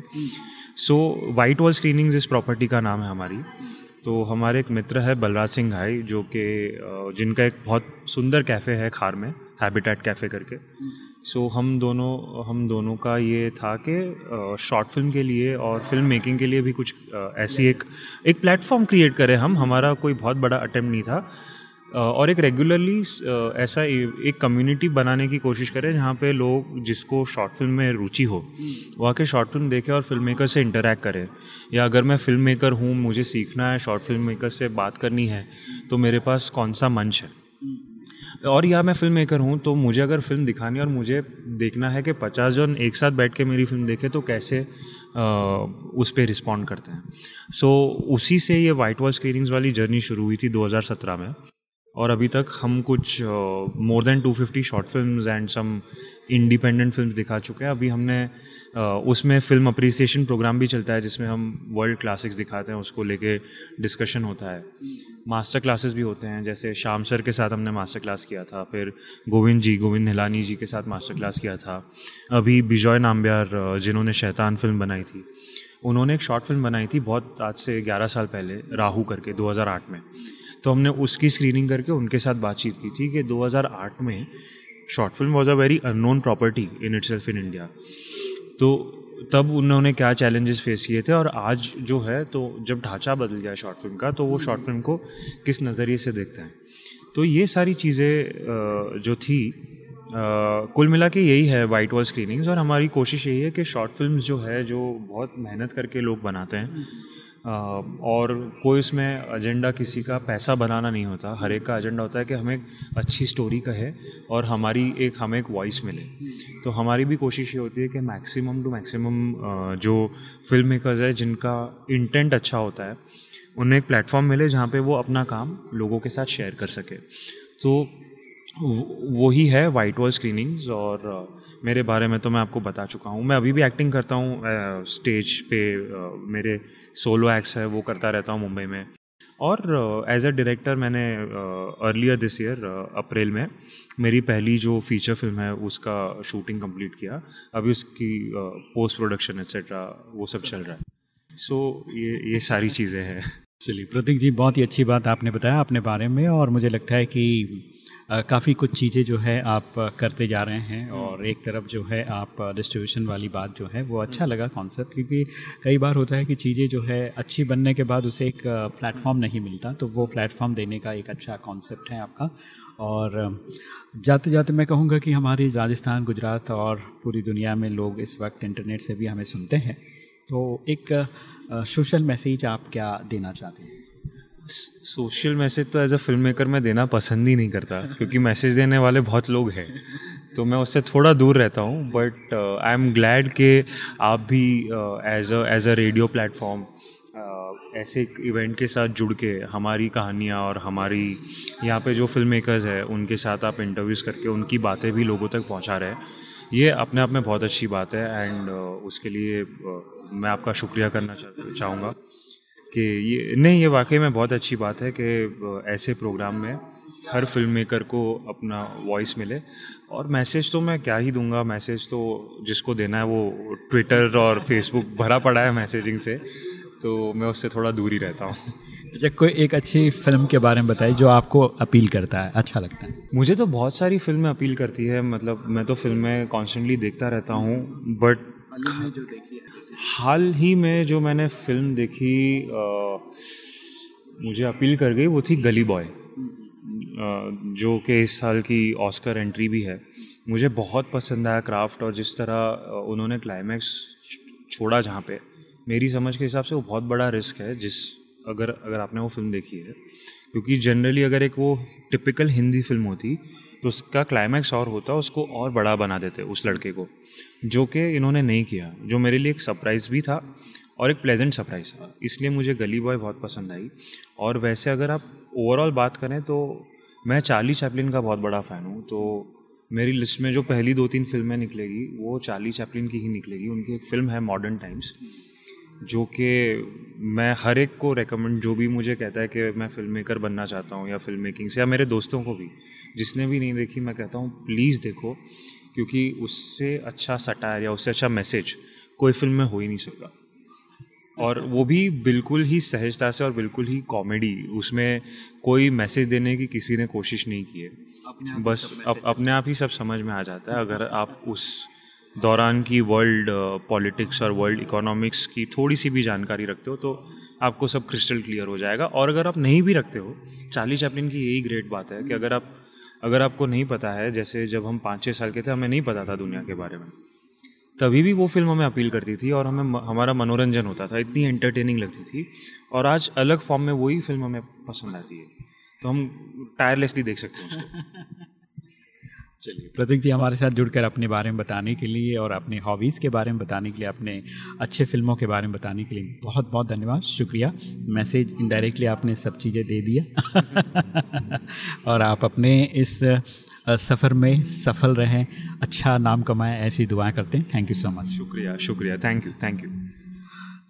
सो वाइट वॉल स्क्रीनिंग्स इस प्रॉपर्टी का नाम है हमारी। तो हमारे एक मित्र है बलराज सिंह भाई, जो कि जिनका एक बहुत सुंदर कैफ़े है खार में हैबिटेट कैफ़े करके। सो हम दोनों हम दोनों का ये था कि शॉर्ट फ़िल्म के लिए और फ़िल्म मेकिंग के लिए भी कुछ ऐसी एक एक प्लेटफॉर्म क्रिएट करें हम। हमारा कोई बहुत बड़ा अटेम्प्ट नहीं था। और एक रेगुलरली ऐसा एक कम्युनिटी बनाने की कोशिश करें जहाँ पे लोग जिसको शॉर्ट फ़िल्म में रुचि हो वहाँ के शॉर्ट फ़िल्म देखें और फ़िल्म मेकर से इंटरेक्ट करें। या अगर मैं फ़िल्म मेकर हूँ मुझे सीखना है शॉर्ट फ़िल्म मेकर से बात करनी है तो मेरे पास कौन सा मंच है? और या मैं फ़िल्म मेकर हूँ तो मुझे अगर फ़िल्म दिखानी और मुझे देखना है कि पचास जन एक साथ बैठ के मेरी फ़िल्म देखे तो कैसे आ, उस पर रिस्पॉन्ड करते हैं। सो so, उसी से ये वाइट वॉल स्क्रीनिंग्स वाली जर्नी शुरू हुई थी 2017 में। और अभी तक हम कुछ more than 250 short films and some independent film दिखा चुके हैं। अभी हमने उसमें फ़िल्म अप्रिसिएशन प्रोग्राम भी चलता है, जिसमें हम वर्ल्ड क्लासिक्स दिखाते हैं, उसको लेके डिस्कशन होता है। मास्टर क्लासेस भी होते हैं, जैसे श्याम सर के साथ हमने मास्टर क्लास किया था, फिर गोविंद जी गोविंद निलानी जी के साथ मास्टर क्लास किया था। अभी बिजॉय नाम्बियार जिन्होंने शैतान फ़िल्म बनाई थी, उन्होंने एक शॉर्ट फ़िल्म बनाई थी बहुत आज से 11 साल पहले राहू करके 2008 में। तो हमने उसकी स्क्रीनिंग करके उनके साथ बातचीत की थी कि 2008 में short film was a very unknown property in itself in India तो तब उन्होंने क्या चैलेंजेस फेस किए थे? और आज जो है तो जब ढांचा बदल गया शॉर्ट फ़िल्म का तो वो शॉर्ट फ़िल्म को किस नज़रिए से देखते हैं? तो ये सारी चीज़ें जो थी कुल मिला के यही है वाइट वॉल स्क्रीनिंग्स और हमारी कोशिश यही है कि शॉर्ट फिल्म्स जो है, जो बहुत मेहनत करके लोग बनाते हैं और कोई उसमें एजेंडा किसी का पैसा बनाना नहीं होता। हर एक का एजेंडा होता है कि हमें अच्छी स्टोरी कहे और हमारी एक, हमें एक वॉइस मिले। तो हमारी भी कोशिश ये होती है कि मैक्सिमम टू मैक्सिमम जो फ़िल्म मेकर्स है, जिनका इंटेंट अच्छा होता है, उन्हें एक प्लेटफॉर्म मिले जहाँ पे वो अपना काम लोगों के साथ शेयर कर सके। तो वही है वाइट वॉल स्क्रीनिंग्स और मेरे बारे में तो मैं आपको बता चुका हूँ। मैं अभी भी एक्टिंग करता हूँ स्टेज पे मेरे सोलो एक्ट्स है वो करता रहता हूँ मुंबई में। और एज अ डायरेक्टर मैंने अर्लियर दिस ईयर अप्रैल में मेरी पहली जो फीचर फ़िल्म है उसका शूटिंग कंप्लीट किया। अभी उसकी पोस्ट प्रोडक्शन एक्सेट्रा वो सब चल रहा है। सो so, ये ये सारी चीज़ें हैं। चलिए प्रतीक जी बहुत ही अच्छी बात आपने बताया अपने बारे में और मुझे लगता है कि काफ़ी कुछ चीज़ें जो है आप करते जा रहे हैं और एक तरफ़ जो है आप डिस्ट्रीब्यूशन वाली बात जो है वो अच्छा लगा कॉन्सेप्ट क्योंकि कई बार होता है कि चीज़ें जो है अच्छी बनने के बाद उसे एक प्लेटफॉर्म नहीं मिलता तो वो प्लेटफॉर्म देने का एक अच्छा कॉन्सेप्ट है आपका। और जाते जाते मैं कहूँगा कि हमारे राजस्थान, गुजरात और पूरी दुनिया में लोग इस वक्त इंटरनेट से भी हमें सुनते हैं। तो एक सोशल मैसेज आप क्या देना चाहते हैं? सोशल मैसेज तो एज अ फ़िल्म मेकर मैं देना पसंद ही नहीं करता क्योंकि मैसेज देने वाले बहुत लोग हैं। तो मैं उससे थोड़ा दूर रहता हूँ बट आई एम ग्लैड कि आप भी as as a radio platform ऐसे एक इवेंट के साथ जुड़ के हमारी कहानियाँ और हमारी यहाँ पे जो फ़िल्म मेकर्स है उनके साथ आप इंटरव्यूज़ करके उनकी बातें भी लोगों तक पहुँचा रहे हैं। ये अपने आप में बहुत अच्छी बात है एंड उसके लिए uh, मैं आपका शुक्रिया करना चाह चाहूँगा। कि ये नहीं ये वाकई में बहुत अच्छी बात है कि ऐसे प्रोग्राम में हर फ़िल्म मेकर को अपना वॉइस मिले। और मैसेज तो मैं क्या ही दूँगा मैसेज तो जिसको देना है वो ट्विटर और फेसबुक भरा पड़ा है मैसेजिंग से तो मैं उससे थोड़ा दूर ही रहता हूँ। अच्छा कोई एक अच्छी फ़िल्म के बारे में बताइए जो आपको अपील करता है अच्छा लगता है। मुझे तो बहुत सारी फ़िल्में अपील करती है मतलब मैं तो फ़िल्में कॉन्स्टेंटली देखता रहता हूँ बट हाल ही में जो मैंने फ़िल्म देखी आ, मुझे अपील कर गई वो थी गली बॉय। जो कि इस साल की ऑस्कर एंट्री भी है। मुझे बहुत पसंद आया क्राफ्ट और जिस तरह उन्होंने क्लाइमैक्स छोड़ा जहाँ पे मेरी समझ के हिसाब से वो बहुत बड़ा रिस्क है जिस अगर अगर आपने वो फ़िल्म देखी है। क्योंकि जनरली अगर एक वो टिपिकल हिंदी फ़िल्म होती तो उसका क्लाइमैक्स और होता, उसको और बड़ा बना देते उस लड़के को, जो कि इन्होंने नहीं किया, जो मेरे लिए एक सरप्राइज़ भी था और एक प्लेजेंट सरप्राइज़ था। इसलिए मुझे गली बॉय बहुत पसंद आई। और वैसे अगर आप ओवरऑल बात करें तो मैं चार्ली चैपलिन का बहुत बड़ा फ़ैन हूँ तो मेरी लिस्ट में जो पहली दो तीन फ़िल्में निकलेगी, वो चार्ली चैपलिन की ही निकलेगी। उनकी एक फ़िल्म है मॉडर्न टाइम्स जो कि मैं हर एक को रेकमेंड जो भी मुझे कहता है कि मैं फ़िल्म मेकर बनना चाहता हूँ या फ़िल्म मेकिंग से, या मेरे दोस्तों को भी जिसने भी नहीं देखी मैं कहता हूँ प्लीज़ देखो क्योंकि उससे अच्छा सटायर या उससे अच्छा मैसेज कोई फ़िल्म में हो ही नहीं सकता। और वो भी बिल्कुल ही सहजता से और बिल्कुल ही कॉमेडी उसमें कोई मैसेज देने की किसी ने कोशिश नहीं की है। बस अप, अपने आप ही सब समझ में आ जाता है। अगर आप उस दौरान की वर्ल्ड पॉलिटिक्स और वर्ल्ड इकोनॉमिक्स की थोड़ी सी भी जानकारी रखते हो तो आपको सब क्रिस्टल क्लियर हो जाएगा। और अगर आप नहीं भी रखते हो चार्ली चैपलिन की यही ग्रेट बात है कि अगर आप अगर आपको नहीं पता है, जैसे जब हम पाँच छः साल के थे, हमें नहीं पता था दुनिया के बारे में। तभी भी वो फ़िल्म हमें अपील करती थी और हमें हमारा मनोरंजन होता था, इतनी एंटरटेनिंग लगती थी। और आज अलग फॉर्म में वही फ़िल्म हमें पसंद आती है। तो हम टायरलेसली देख सकते हैं उसको। चलिए। प्रतीक जी हमारे साथ जुड़कर अपने बारे में बताने के लिए और अपने हॉबीज़ के बारे में बताने के लिए अपने अच्छे फ़िल्मों के बारे में बताने के लिए बहुत बहुत धन्यवाद शुक्रिया। मैसेज इनडायरेक्टली आपने सब चीज़ें दे दिया। और आप अपने इस सफ़र में सफल रहें अच्छा नाम कमाएँ ऐसी दुआएँ करते हैं। थैंक यू सो मच शुक्रिया शुक्रिया। थैंक यू थैंक यू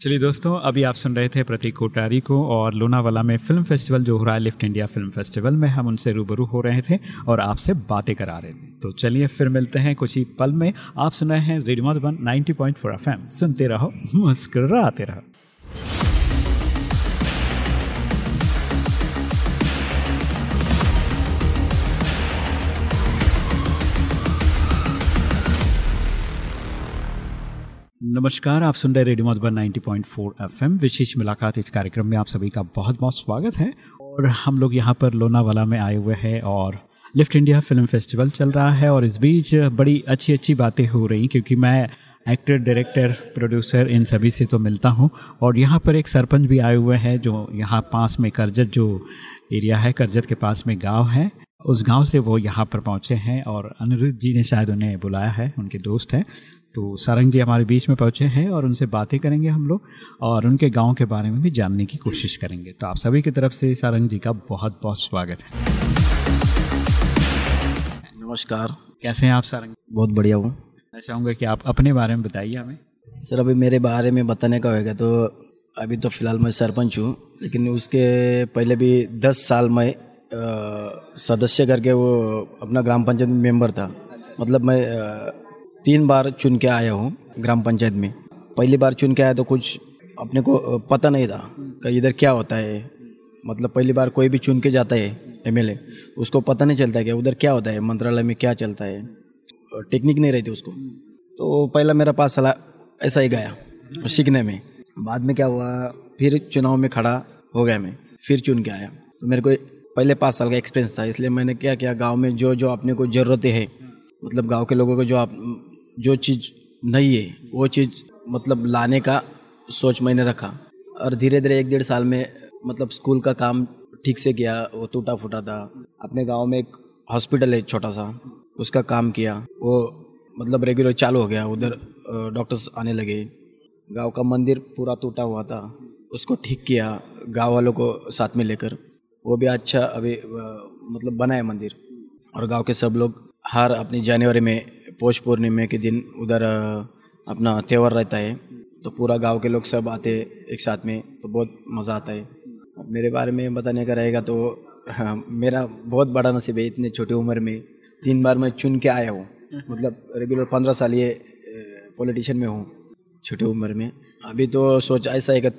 चलिए दोस्तों, अभी आप सुन रहे थे प्रतीक कोटारी को और लोनावाला में फ़िल्म फेस्टिवल जो हो रहा है, लिफ्ट इंडिया फ़िल्म फेस्टिवल में हम उनसे रूबरू हो रहे थे और आपसे बातें करा रहे थे। तो चलिए फिर मिलते हैं कुछ ही पल में। आप सुन रहे हैं रेडियो मधुबन 90.4 एफएम। सुनते रहो, मुस्कुराते रहो। नमस्कार, आप सुन रहे रेडियो मधुबन 90.4 एफएम। विशेष मुलाकात इस कार्यक्रम में आप सभी का बहुत बहुत स्वागत है। और हम लोग यहाँ पर लोनावाला में आए हुए हैं और लिफ्ट इंडिया फ़िल्म फेस्टिवल चल रहा है और इस बीच बड़ी अच्छी अच्छी बातें हो रही क्योंकि मैं एक्टर, डायरेक्टर, प्रोड्यूसर इन सभी से तो मिलता हूँ। और यहाँ पर एक सरपंच भी आए हुए हैं जो यहाँ पास में करजत जो एरिया है, करजत के पास में गाँव है। उस गाँव से वो यहाँ पर पहुँचे हैं और अनिरुद्ध जी ने शायद उन्हें बुलाया है, उनके दोस्त हैं। तो सारंग जी हमारे बीच में पहुँचे हैं और उनसे बातें करेंगे हम लोग और उनके गाँव के बारे में भी जानने की कोशिश करेंगे। तो आप सभी की तरफ़ से सारंग जी का बहुत बहुत स्वागत है। नमस्कार। कैसे हैं आप सारंग? बहुत बढ़िया हूँ। मैं चाहूँगा कि आप अपने बारे में बताइए हमें। सर अभी मेरे बारे में बताने का होगा तो अभी तो फ़िलहाल मैं सरपंच हूँ लेकिन उसके पहले भी दस साल में सदस्य करके वो अपना ग्राम पंचायत में मेंबर था। मतलब मैं तीन बार चुन के आया हूँ ग्राम पंचायत में। पहली बार चुन के आया तो कुछ अपने को पता नहीं था कि इधर क्या होता है। मतलब पहली बार कोई भी चुन के जाता है, एमएलए, उसको पता नहीं चलता कि उधर क्या होता है, मंत्रालय में क्या चलता है। टेक्निक नहीं रहती उसको। तो पहला मेरा पास सलाह ऐसा ही गया, सीखने में। बाद में क्या हुआ, फिर चुनाव में खड़ा हो गया मैं, फिर चुन के आया। तो मेरे को पहले पाँच साल का एक्सपीरियंस था, इसलिए मैंने क्या किया, गाँव में जो जो अपने को ज़रूरतें है मतलब गाँव के लोगों को जो आप जो चीज़ नहीं है, वो चीज़ मतलब लाने का सोच मैंने रखा। और धीरे धीरे एक डेढ़ साल में मतलब स्कूल का काम ठीक से किया, वो टूटा फूटा था। अपने गाँव में एक हॉस्पिटल है छोटा सा, उसका काम किया। वो मतलब रेगुलर चालू हो गया, उधर डॉक्टर्स आने लगे। गाँव का मंदिर पूरा टूटा हुआ था, उसको ठीक किया, गाँव वालों को साथ में लेकर। वो भी अच्छा अभी मतलब बनाया मंदिर। और गाँव के सब लोग हर अपनी जनवरी में पौष पूर्णिमा के दिन उधर अपना त्यौहार रहता है। तो पूरा गाँव के लोग सब आते एक साथ में तो बहुत मज़ा आता है। मेरे बारे में बताने का रहेगा तो हाँ मेरा बहुत बड़ा नसीब है इतने छोटी उम्र में। तीन बार मैं चुन के आया हूँ। मतलब रेगुलर पंद्रह साल ये पॉलिटिशियन में हूँ छोटी उम्र में। अभी तो सोच ऐसा है कि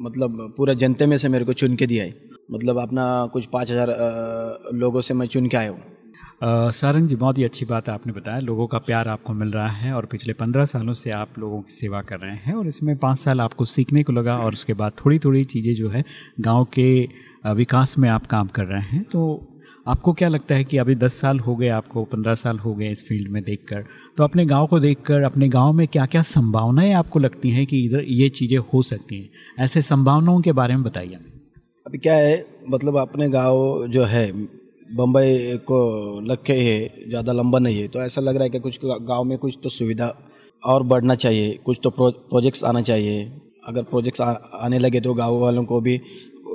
मतलब पूरा जनता में से मेरे को चुन के दिया है। मतलब अपना कुछ पाँच हज़ार लोगों से मैं चुन के आया हूँ। सारंग जी, बहुत ही अच्छी बात आपने बताया। लोगों का प्यार आपको मिल रहा है और पिछले पंद्रह सालों से आप लोगों की सेवा कर रहे हैं और इसमें पाँच साल आपको सीखने को लगा और उसके बाद थोड़ी थोड़ी चीज़ें जो है, गाँव के विकास में आप काम कर रहे हैं। तो आपको क्या लगता है कि अभी दस साल हो गए, आपको पंद्रह साल हो गए इस फ़ील्ड में देखकर? तो अपने गाँव को देखकर, अपने गाँव में क्या क्या संभावनाएँ आपको लगती हैं कि इधर ये चीज़ें हो सकती हैं? ऐसे संभावनाओं के बारे में बताइए अभी क्या है मतलब अपने गाँव जो है बम्बई को लग है ज़्यादा लंबा नहीं है। तो ऐसा लग रहा है कि कुछ गाँव में कुछ तो सुविधा और बढ़ना चाहिए कुछ तो प्रो, प्रोजेक्ट्स आना चाहिए। अगर प्रोजेक्ट्स आने लगे तो गाँव वालों को भी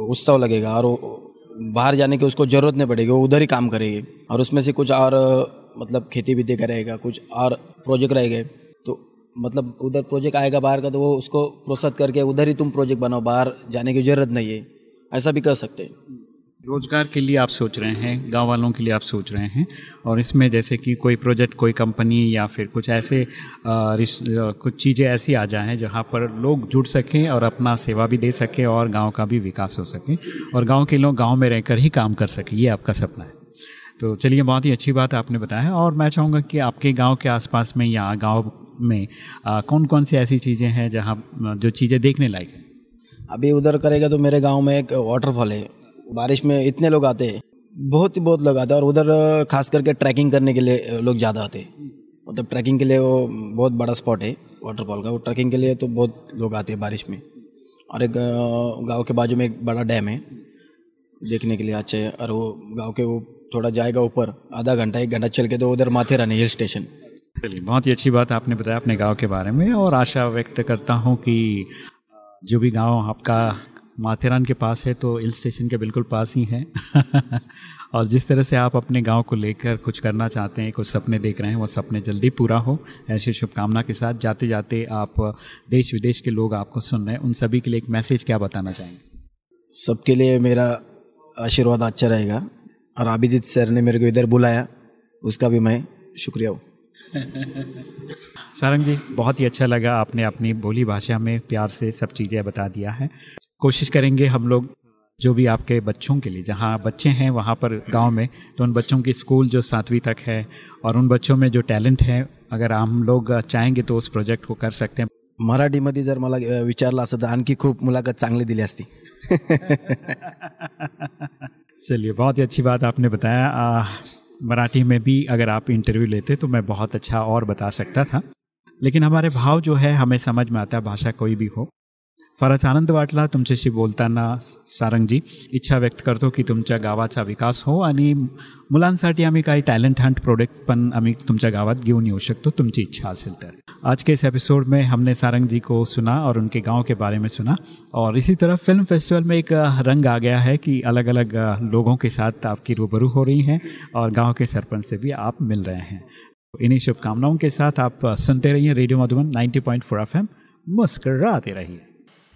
उत्सव लगेगा और बाहर जाने की उसको ज़रूरत नहीं पड़ेगी वो उधर ही काम करेगी और उसमें से कुछ और मतलब खेती भी का रहेगा कुछ और प्रोजेक्ट रहेगा। तो मतलब उधर प्रोजेक्ट आएगा बाहर का तो वो उसको प्रोसेस करके उधर ही तुम प्रोजेक्ट बनाओ बाहर जाने की ज़रूरत नहीं है। ऐसा भी कर सकते हैं। रोज़गार के लिए आप सोच रहे हैं गाँव वालों के लिए आप सोच रहे हैं और इसमें जैसे कि कोई प्रोजेक्ट कोई कंपनी या फिर कुछ ऐसे आ, कुछ चीज़ें ऐसी आ जाएँ जहाँ पर लोग जुड़ सकें और अपना सेवा भी दे सकें और गाँव का भी विकास हो सके और गाँव के लोग गाँव में रहकर ही काम कर सकें ये आपका सपना है। तो चलिए बहुत ही अच्छी बात आपने बताया और मैं चाहूँगा कि आपके गाँव के आसपास में या गाँव में आ, कौन कौन सी ऐसी चीज़ें हैं जहाँ जो चीज़ें देखने लायक हैं? अभी उधर करेगा तो मेरे गाँव में एक वाटरफॉल है। बारिश में इतने लोग आते हैं, बहुत ही बहुत लोग आते हैं और उधर खास करके ट्रैकिंग करने के लिए लोग ज़्यादा आते हैं। मतलब ट्रैकिंग के लिए वो बहुत बड़ा स्पॉट है, वाटरफॉल का। वो ट्रैकिंग के लिए तो बहुत लोग आते हैं बारिश में। और एक गाँव के बाजू में एक बड़ा डैम है, देखने के लिए अच्छे है। और वो गाँव के वो थोड़ा जाएगा ऊपर, आधा घंटा, एक घंटा चल के तो उधर माथेरान हिल स्टेशन। चलिए, बहुत ही अच्छी बात आपने बताया अपने गाँव के बारे में और आशा व्यक्त करता हूँ कि जो भी गाँव आपका माथेरान के पास है तो हिल स्टेशन के बिल्कुल पास ही है। और जिस तरह से आप अपने गाँव को लेकर कुछ करना चाहते हैं कुछ सपने देख रहे हैं वो सपने जल्दी पूरा हो। ऐसी शुभकामना के साथ जाते जाते आप देश विदेश के लोग आपको सुन रहे हैं। उन सभी के लिए एक मैसेज क्या बताना चाहेंगे? सबके लिए मेरा आशीर्वाद अच्छा रहेगा। और अभिजीत सर ने मेरे को इधर बुलाया उसका भी मैं शुक्रिया हूँ। सारंग जी बहुत ही अच्छा लगा आपने अपनी बोली भाषा में प्यार से सब चीज़ें बता दिया है। कोशिश करेंगे हम लोग जो भी आपके बच्चों के लिए जहाँ बच्चे हैं वहाँ पर गाँव में तो उन बच्चों की स्कूल जो सातवीं तक है और उन बच्चों में जो टॅलेंट है अगर हम लोग चाहेंगे तो उस प्रोजेक्ट को कर सकते हैं। मराठीमध्ये जर मला विचारलं असतं तर आणखी खूप मुलाखत चांगली दिली असती. चलिए बहुत ही अच्छी बात आपने बताया। आ, मराठी में भी अगर आप इंटरव्यू लेते तो मैं बहुत अच्छा और बता सकता था। लेकिन हमारे भाव जो है हमें समझ में आता है भाषा कोई भी हो। फारच आनंद वाटला तुमच्याशी बोलताना, सारंगजी. इच्छा व्यक्त करतो की तुमच्या गावाचा विकास हो आणि मुलांसाठी आम्ही काही टॅलेंट हंट प्रोडक्ट पण आम्ही तुमच्या गावात घेऊन येऊ शकतो, तुमची इच्छा असेल तर. आज के इस एपिसोड में हमने सारंग जी को सुना और उनके गाँव के बारे में सुना. और इसी तरह फ़िल्म फेस्टिवल में एक रंग आ गया है कि अलग अलग लोगों के साथ आपकी रूबरू हो रही हैं और गाँव के सरपंच से भी आप मिल रहे हैं। इन्हीं शुभकामनाओं के साथ आप सुनते रहिए रेडियो मधुबन 90.4 एफएम मुस्कराते रहिए।